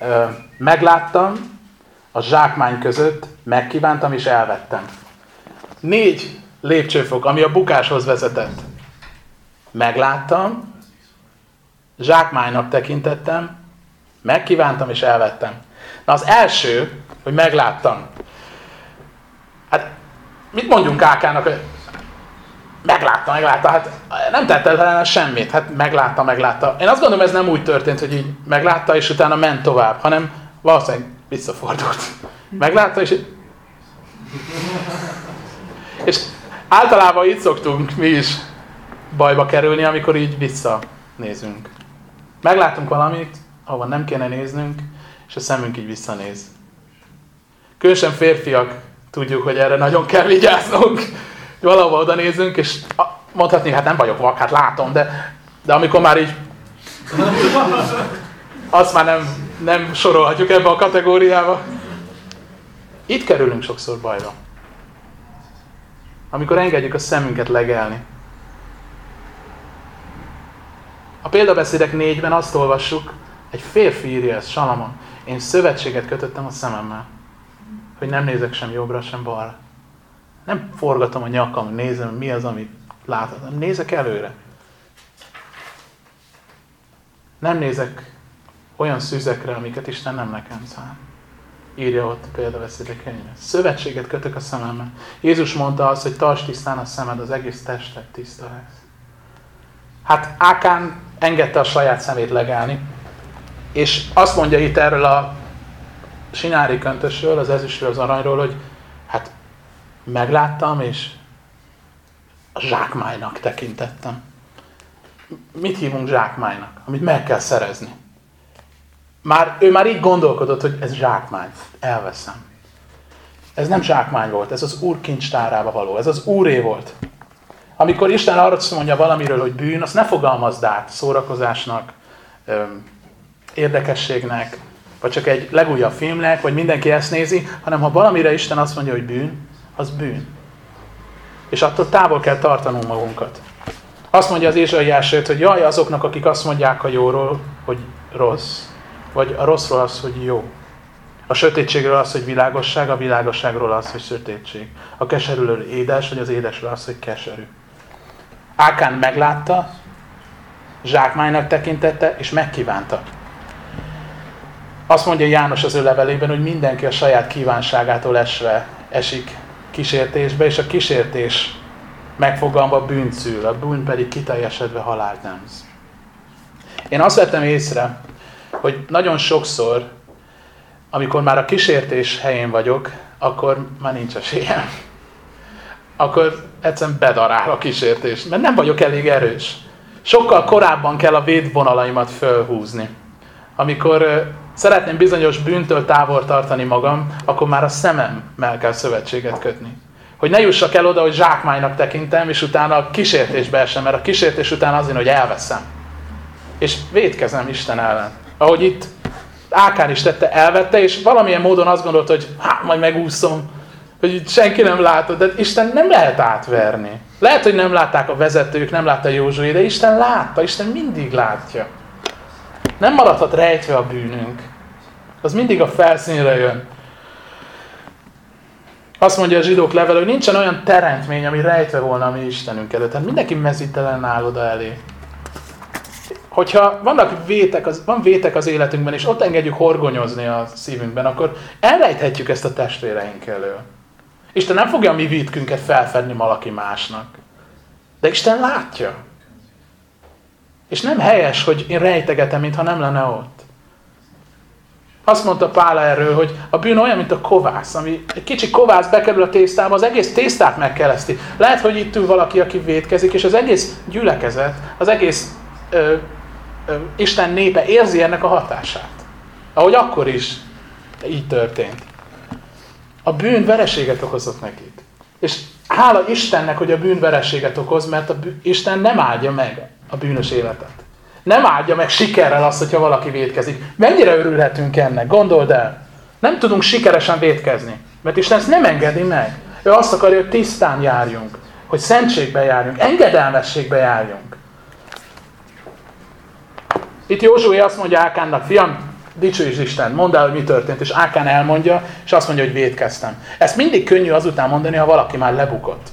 [SPEAKER 1] ö, megláttam a zsákmány között, megkívántam és elvettem. Négy lépcsőfok, ami a bukáshoz vezetett. Megláttam, zsákmánynak tekintettem, megkívántam és elvettem. Na az első, hogy megláttam. Hát mit mondjunk Ákának, meglátta, meglátta, hát nem tett el semmit, hát meglátta, meglátta. Én azt gondolom, ez nem úgy történt, hogy így meglátta, és utána ment tovább, hanem valószínűleg visszafordult. Meglátta, és... És általában itt szoktunk mi is bajba kerülni, amikor így visszanézünk. Meglátunk valamit, ahova nem kéne néznünk, és a szemünk így visszanéz. Különösen férfiak tudjuk, hogy erre nagyon kell vigyáznunk. Valahova oda nézünk, és mondhatni, hát nem vagyok vak, hát látom, de, de amikor már így azt már nem, nem sorolhatjuk ebbe a kategóriába. Itt kerülünk sokszor bajba. Amikor engedjük a szemünket legelni. A példabeszédek négyben azt olvassuk, egy férfi írja ezt, Salamon. Én szövetséget kötöttem a szememmel, hogy nem nézek sem jobbra, sem balra. Nem forgatom a nyakam, nézem, mi az, amit látod. Nézek előre. Nem nézek olyan szüzekre, amiket Isten nem nekem szán. Írja ott példaveszédek könyve. Szövetséget kötök a szememmel. Jézus mondta azt, hogy tarts tisztán a szemed, az egész testet tiszta lesz. Hát Ákán engedte a saját szemét legelni, és azt mondja itt erről a sinári köntösről, az ezüstről, az aranyról, hogy hát megláttam, és a zsákmánynak tekintettem. Mit hívunk zsákmánynak? Amit meg kell szerezni. Már, ő már így gondolkodott, hogy ez zsákmány, elveszem. Ez nem zsákmány volt, ez az Úr kincstárába való, ez az Úré volt. Amikor Isten arra mondja valamiről, hogy bűn, azt ne fogalmazd át szórakozásnak, érdekességnek, vagy csak egy legújabb filmnek, vagy mindenki ezt nézi, hanem ha valamire Isten azt mondja, hogy bűn, az bűn. És attól távol kell tartanunk magunkat. Azt mondja az Ézsaiás hogy jaj azoknak, akik azt mondják a jóról, hogy rossz. Vagy a rosszról az, hogy jó. A sötétségről az, hogy világosság, a világosságról az, hogy sötétség. A keserülő édes, vagy az édesről az, hogy keserű. Ákán meglátta, zsákmánynak tekintette, és megkívánta. Azt mondja János az ő levelében, hogy mindenki a saját kívánságától esve esik kísértésbe, és a kísértés megfogalma bűncül, a bűn pedig kiteljesedve halált nemz. Én azt vettem észre, hogy nagyon sokszor, amikor már a kísértés helyén vagyok, akkor már nincs esélyem akkor egyszerűen bedarál a kísértés, mert nem vagyok elég erős. Sokkal korábban kell a védvonalaimat fölhúzni. Amikor szeretném bizonyos bűntől távol tartani magam, akkor már a szememmel kell szövetséget kötni. Hogy ne jussak el oda, hogy zsákmánynak tekintem, és utána a kísértésbe esem, mert a kísértés után azért, hogy elveszem. És védkezem Isten ellen. Ahogy itt Ákán is tette, elvette, és valamilyen módon azt gondolt, hogy hát majd megúszom, hogy itt senki nem látott, de Isten nem lehet átverni. Lehet, hogy nem látták a vezetők, nem látta Józsué, de Isten látta, Isten mindig látja. Nem maradhat rejtve a bűnünk. Az mindig a felszínre jön. Azt mondja a zsidók level, hogy nincsen olyan teremtmény, ami rejtve volna a mi Istenünk előtt. Tehát mindenki mezítelen áll oda elé. Hogyha vannak vétek az, van vétek az életünkben, és ott engedjük horgonyozni a szívünkben, akkor elrejthetjük ezt a testvéreink elől. Isten nem fogja a mi vétkünket felfedni valaki másnak. De Isten látja. És nem helyes, hogy én rejtegetem, mintha nem lenne ott. Azt mondta Pál erről, hogy a bűn olyan, mint a kovász, ami egy kicsi kovász bekerül a tésztába, az egész tésztát megkeleszti. Lehet, hogy itt ül valaki, aki vétkezik, és az egész gyülekezet, az egész ö, ö, Isten népe érzi ennek a hatását. Ahogy akkor is így történt. A bűn vereséget okozott nekik. És hála Istennek, hogy a bűn vereséget okoz, mert a bűn, Isten nem áldja meg a bűnös életet. Nem áldja meg sikerrel azt, hogyha valaki vétkezik. Mennyire örülhetünk ennek? Gondold el. Nem tudunk sikeresen vétkezni. Mert Isten ezt nem engedi meg. Ő azt akarja, hogy tisztán járjunk. Hogy szentségbe járjunk. Engedelmességbe járjunk. Itt Józsué azt mondja Ákánnak, fiam, dicsőíts Isten, mondd el, hogy mi történt. És Ákán elmondja, és azt mondja, hogy védkeztem. Ezt mindig könnyű azután mondani, ha valaki már lebukott.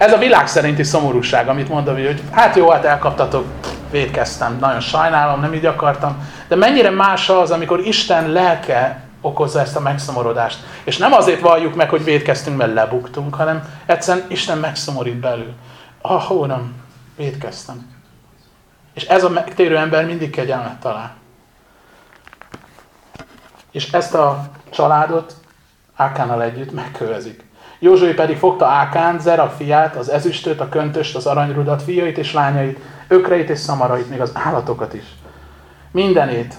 [SPEAKER 1] Ez a világ szerinti szomorúság, amit mondom, hogy hát jó, hát elkaptatok, védkeztem, nagyon sajnálom, nem így akartam. De mennyire más az, amikor Isten lelke okozza ezt a megszomorodást. És nem azért valljuk meg, hogy védkeztünk, mert lebuktunk, hanem egyszerűen Isten megszomorít belül. Ah, ó, nem, védkeztem. És ez a megtérő ember mindig kegyelmet talál. És ezt a családot Ákánnal együtt megkövezik. Józsué pedig fogta Ákán, Zera fiát, az ezüstöt, a köntöst, az aranyrudat, fiait és lányait, ökreit és szamarait, még az állatokat is. Mindenét.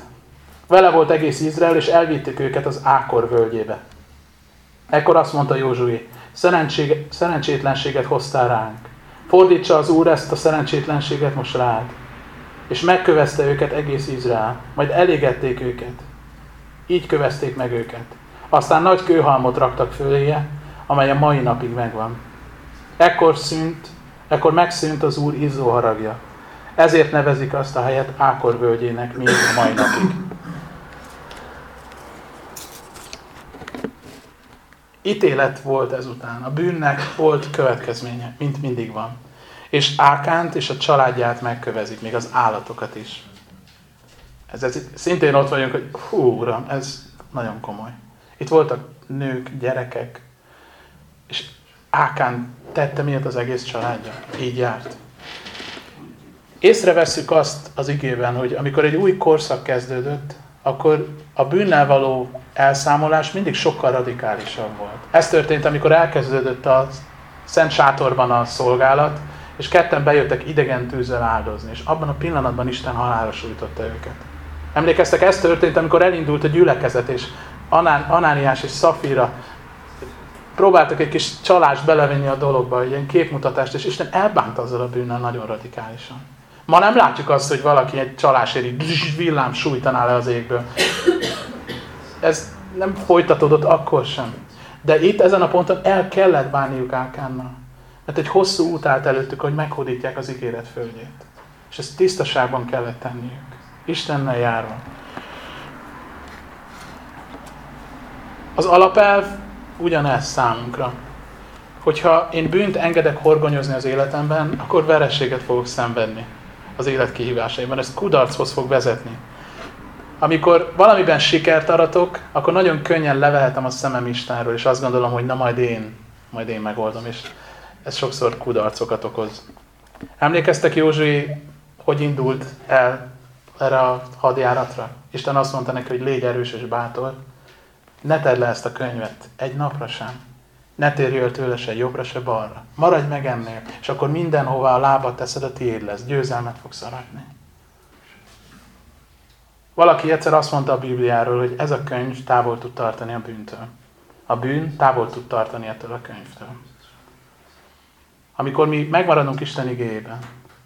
[SPEAKER 1] Vele volt egész Izrael, és elvitték őket az Ákor völgyébe. Ekkor azt mondta Józsué, szerencsétlenséget hoztál ránk. Fordítsa az Úr ezt a szerencsétlenséget most rád. És megkövezte őket egész Izrael, majd elégették őket. Így kövezték meg őket. Aztán nagy kőhalmot raktak föléje, amely a mai napig megvan. Ekkor szűnt, ekkor megszűnt az Úr izzó haragja. Ezért nevezik azt a helyet Ákor völgyének, mint a mai napig. Ítélet volt ezután. A bűnnek volt következménye, mint mindig van. És Ákánt és a családját megkövezik, még az állatokat is. Ez, ez szintén ott vagyunk, hogy hú, uram, ez nagyon komoly. Itt voltak nők, gyerekek, és Ákán tette miatt az egész családja. Így járt. Észrevesszük azt az igében, hogy amikor egy új korszak kezdődött, akkor a bűnnel való elszámolás mindig sokkal radikálisabb volt. Ez történt, amikor elkezdődött a Szent Sátorban a szolgálat, és ketten bejöttek idegen tűzzel áldozni, és abban a pillanatban Isten halálra sújtotta őket. Emlékeztek, ez történt, amikor elindult a gyülekezet, és Anán, Anániás és Szafira próbáltak egy kis csalást belevenni a dologba, egy ilyen képmutatást, és Isten elbánt azzal a bűnnel nagyon radikálisan. Ma nem látjuk azt, hogy valaki egy csalásért így villám sújtaná le az égből. Ez nem folytatódott akkor sem. De itt ezen a ponton el kellett bánniuk Ákánnal. Mert egy hosszú út állt előttük, hogy meghódítják az ígéret földjét. És ezt tisztaságban kellett tenniük. Istennel járva. Az alapelv ugyanez számunkra. Hogyha én bűnt engedek horgonyozni az életemben, akkor verességet fogok szenvedni az élet kihívásaiban. Ez kudarchoz fog vezetni. Amikor valamiben sikert aratok, akkor nagyon könnyen levehetem a szemem Istenről, és azt gondolom, hogy na majd én, majd én megoldom, és ez sokszor kudarcokat okoz. Emlékeztek Józsué, hogy indult el erre a hadjáratra? Isten azt mondta neki, hogy légy erős és bátor, ne tedd le ezt a könyvet egy napra sem. Ne térjél tőle se jobbra, se balra. Maradj meg ennél, és akkor mindenhová a lábat teszed, a tiéd lesz. Győzelmet fogsz aratni. Valaki egyszer azt mondta a Bibliáról, hogy ez a könyv távol tud tartani a bűntől. A bűn távol tud tartani ettől a könyvtől. Amikor mi megmaradunk Isten igényében,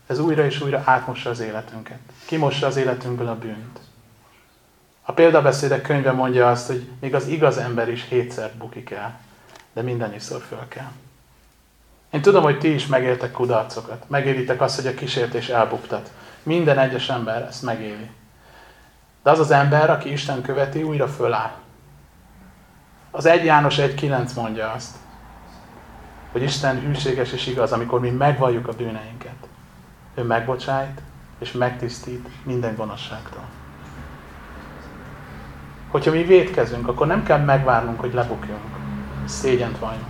[SPEAKER 1] ez újra és újra átmossa az életünket. Kimossa az életünkből a bűnt. A példabeszédek könyve mondja azt, hogy még az igaz ember is hétszer bukik el, de mindannyiszor föl kell. Én tudom, hogy ti is megéltek kudarcokat. Megélitek azt, hogy a kísértés elbuktat. Minden egyes ember ezt megéli. De az az ember, aki Isten követi, újra föláll. Az 1 János 1.9 mondja azt, hogy Isten hűséges és igaz, amikor mi megvalljuk a bűneinket. Ő megbocsájt és megtisztít minden gonoszságtól. Hogyha mi védkezünk, akkor nem kell megvárnunk, hogy lebukjunk, szégyent valljunk,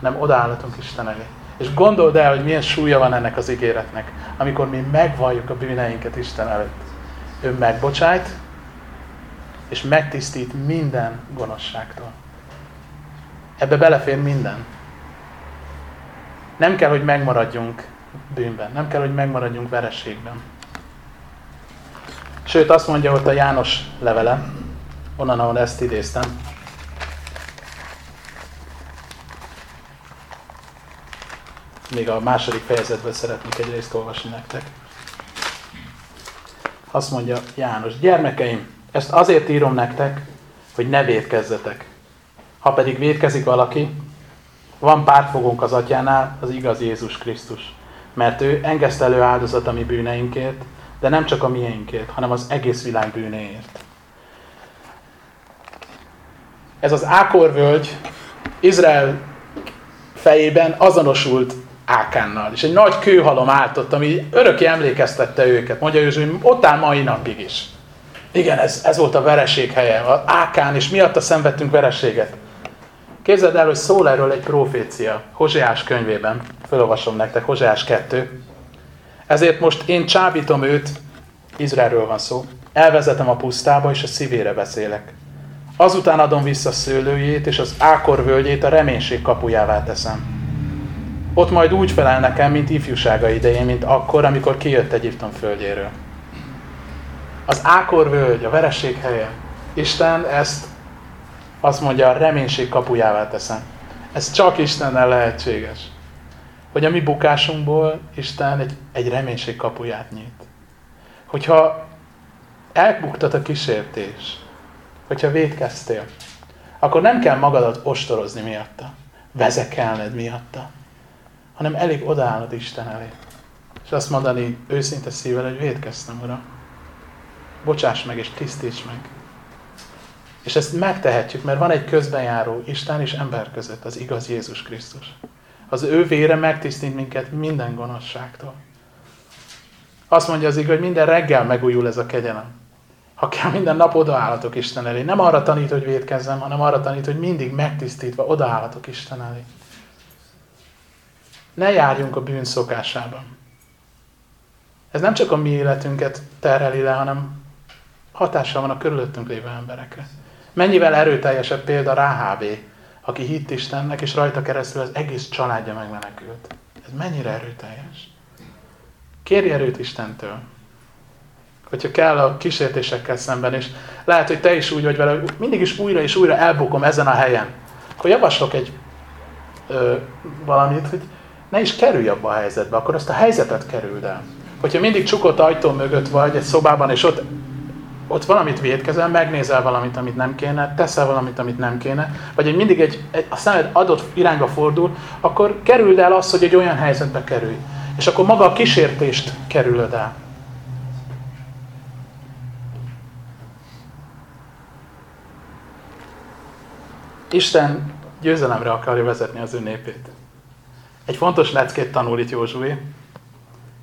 [SPEAKER 1] hanem odaállatunk Isten elé. És gondold el, hogy milyen súlya van ennek az ígéretnek, amikor mi megvalljuk a bűneinket Isten előtt. Ő megbocsájt, és megtisztít minden gonoszságtól. Ebbe belefér minden. Nem kell, hogy megmaradjunk bűnben. Nem kell, hogy megmaradjunk verességben. Sőt, azt mondja ott a János levele, onnan, ahol ezt idéztem. Még a második fejezetből szeretnék egy részt olvasni nektek. Azt mondja János, gyermekeim, ezt azért írom nektek, hogy ne védkezzetek. Ha pedig védkezik valaki, van pártfogónk az atyánál, az igaz Jézus Krisztus. Mert ő engesztelő áldozat a mi bűneinkért, de nem csak a miénkért, hanem az egész világ bűnéért. Ez az Ákor völgy Izrael fejében azonosult Ákánnal. És egy nagy kőhalom állt ott, ami örökké emlékeztette őket. Mondja József, hogy ott áll mai napig is. Igen, ez, ez volt a vereség helye, a Ákán, és miatta szenvedtünk vereséget. Képzeld el, hogy szól erről egy profécia, Hozseás könyvében. Felolvasom nektek, Hozseás 2. Ezért most én csábítom őt, Izraelről van szó, elvezetem a pusztába, és a szívére beszélek. Azután adom vissza szőlőjét, és az ákor völgyét a reménység kapujává teszem. Ott majd úgy felel nekem, mint ifjúsága idején, mint akkor, amikor kijött Egyiptom földjéről. Az Ákor völgy, a vereség helye. Isten ezt azt mondja, a reménység kapujává teszem. Ez csak Istennel lehetséges. Hogy a mi bukásunkból Isten egy, egy reménység kapuját nyit. Hogyha elbuktat a kísértés, hogyha védkeztél, akkor nem kell magadat ostorozni miatta, vezekelned miatta, hanem elég odaállod Isten elé. És azt mondani őszinte szívvel, hogy védkeztem, Uram. Bocsáss meg és tisztíts meg. És ezt megtehetjük, mert van egy közbenjáró Isten és ember között, az igaz Jézus Krisztus. Az ő vére megtisztít minket minden gonoszságtól. Azt mondja az igaz, hogy minden reggel megújul ez a kegyelem. Ha kell, minden nap odaállatok Isten elé. Nem arra tanít, hogy védkezzem, hanem arra tanít, hogy mindig megtisztítva odaállatok Isten elé. Ne járjunk a bűn szokásában. Ez nem csak a mi életünket terheli le, hanem hatással van a körülöttünk lévő emberekre. Mennyivel erőteljesebb példa Ráhábé, aki hitt Istennek, és rajta keresztül az egész családja megmenekült. Ez mennyire erőteljes. Kérj erőt Istentől. Hogyha kell a kísértésekkel szemben, és lehet, hogy te is úgy vagy vele, hogy mindig is újra és újra elbukom ezen a helyen. Akkor javaslok egy ö, valamit, hogy ne is kerülj abba a helyzetbe, akkor azt a helyzetet kerüld el. Hogyha mindig csukott ajtó mögött vagy egy szobában, és ott, ott valamit védkezel, megnézel valamit, amit nem kéne, teszel valamit, amit nem kéne, vagy egy mindig egy, egy, a szemed adott irányba fordul, akkor kerüld el azt, hogy egy olyan helyzetbe kerülj. És akkor maga a kísértést kerülöd el. Isten győzelemre akarja vezetni az ő népét. Egy fontos leckét tanul itt Józsué,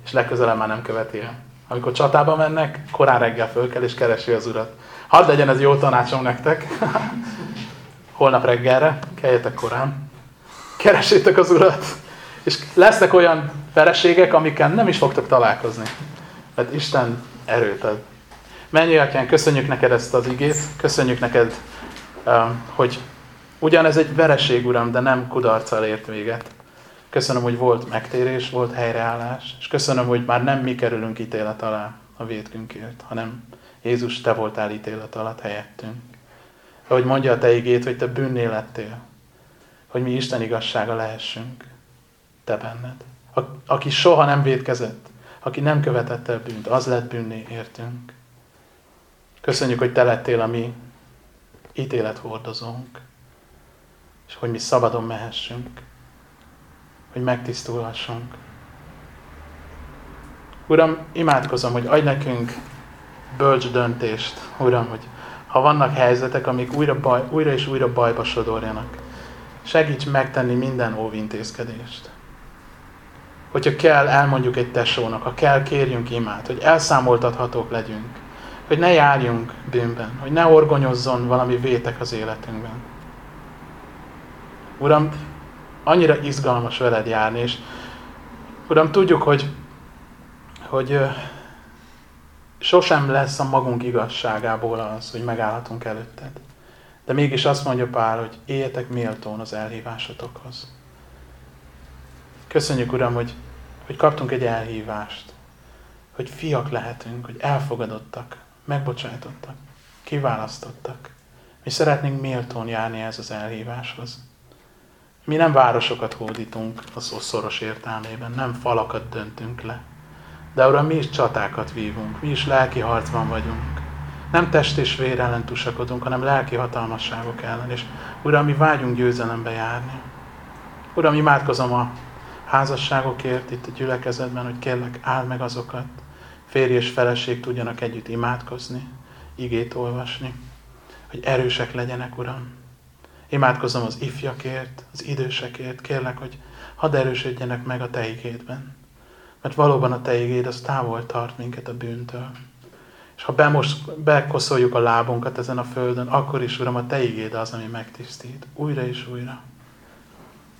[SPEAKER 1] és legközelebb már nem követi el. Amikor csatába mennek, korán reggel föl kell, és keresi az urat. Hadd legyen ez jó tanácsom nektek. Holnap reggelre, keljetek korán. Keresétek az urat. És lesznek olyan vereségek, amikkel nem is fogtok találkozni. Mert Isten erőt ad. Mennyi atyán, köszönjük neked ezt az igét, köszönjük neked, um, hogy ugyan ez egy vereség, Uram, de nem kudarccal ért véget. Köszönöm, hogy volt megtérés, volt helyreállás, és köszönöm, hogy már nem mi kerülünk ítélet alá a védkünkért, hanem Jézus, Te voltál ítélet alatt helyettünk. Ahogy mondja a Te igét, hogy Te bűnné lettél, hogy mi Isten igazsága lehessünk, Te benned. A, aki soha nem védkezett, aki nem követett el bűnt, az lett bűnné értünk. Köszönjük, hogy Te lettél a mi ítélethordozónk, és hogy mi szabadon mehessünk hogy megtisztulhassunk. Uram, imádkozom, hogy adj nekünk bölcs döntést, Uram, hogy Ha vannak helyzetek, amik újra, baj, újra és újra bajba sodorjanak, segíts megtenni minden óvintézkedést. Hogyha kell, elmondjuk egy tesónak, ha kell, kérjünk imát, hogy elszámoltathatók legyünk, hogy ne járjunk bűnben, hogy ne orgonyozzon valami vétek az életünkben. Uram, annyira izgalmas veled járni, és Uram, tudjuk, hogy, hogy sosem lesz a magunk igazságából az, hogy megállhatunk előtted. De mégis azt mondja Pál, hogy éljetek méltón az elhívásotokhoz. Köszönjük, Uram, hogy, hogy kaptunk egy elhívást, hogy fiak lehetünk, hogy elfogadottak, megbocsájtottak, kiválasztottak. Mi szeretnénk méltón járni ez az elhíváshoz. Mi nem városokat hódítunk a szó szoros értelmében, nem falakat döntünk le. De Uram, mi is csatákat vívunk, mi is lelki harcban vagyunk. Nem test és vér ellen tusakodunk, hanem lelki hatalmasságok ellen. És Uram, mi vágyunk győzelembe járni. Uram, imádkozom a házasságokért itt a gyülekezetben, hogy kérlek, áld meg azokat. Férj és feleség tudjanak együtt imádkozni, igét olvasni, hogy erősek legyenek, Uram. Imádkozom az ifjakért, az idősekért, kérlek, hogy hadd erősödjenek meg a Te igédben. Mert valóban a Te igéd az távol tart minket a bűntől. És ha bemos, bekoszoljuk a lábunkat ezen a földön, akkor is, Uram, a Te igéd az, ami megtisztít. Újra és újra.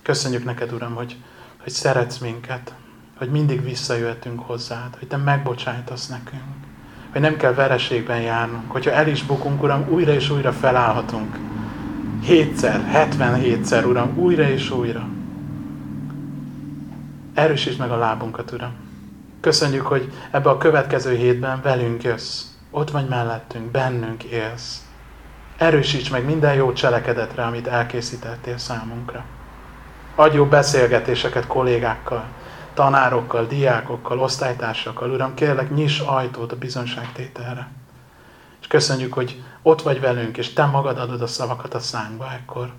[SPEAKER 1] Köszönjük neked, Uram, hogy, hogy szeretsz minket, hogy mindig visszajöhetünk hozzád, hogy Te megbocsájtasz nekünk, hogy nem kell vereségben járnunk, hogyha el is bukunk, Uram, újra és újra felállhatunk. Hétszer, 77-szer, Uram, újra és újra. Erősítsd meg a lábunkat, Uram. Köszönjük, hogy ebbe a következő hétben velünk jössz. Ott vagy mellettünk, bennünk élsz. Erősíts meg minden jó cselekedetre, amit elkészítettél számunkra. Adj jó beszélgetéseket kollégákkal, tanárokkal, diákokkal, osztálytársakkal. Uram, kérlek, nyiss ajtót a bizonságtételre. És köszönjük, hogy ott vagy velünk, és Te magad adod a szavakat a szánkba ekkor.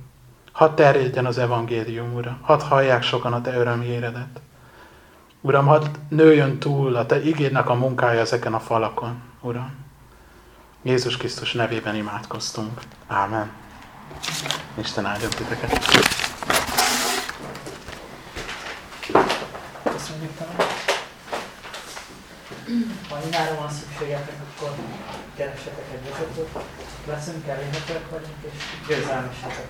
[SPEAKER 1] Hadd terjedjen az evangélium, Uram. Hadd hallják sokan a Te örömhíredet. Uram, hadd nőjön túl a Te igédnek a munkája ezeken a falakon, Uram. Jézus Krisztus nevében imádkoztunk. Ámen. Isten áldjon titeket.
[SPEAKER 2] Köszönjük, Imára van szükségetek, akkor keressetek egy vezetőt. Leszünk, elérhetőek vagyunk, és győzelmesek.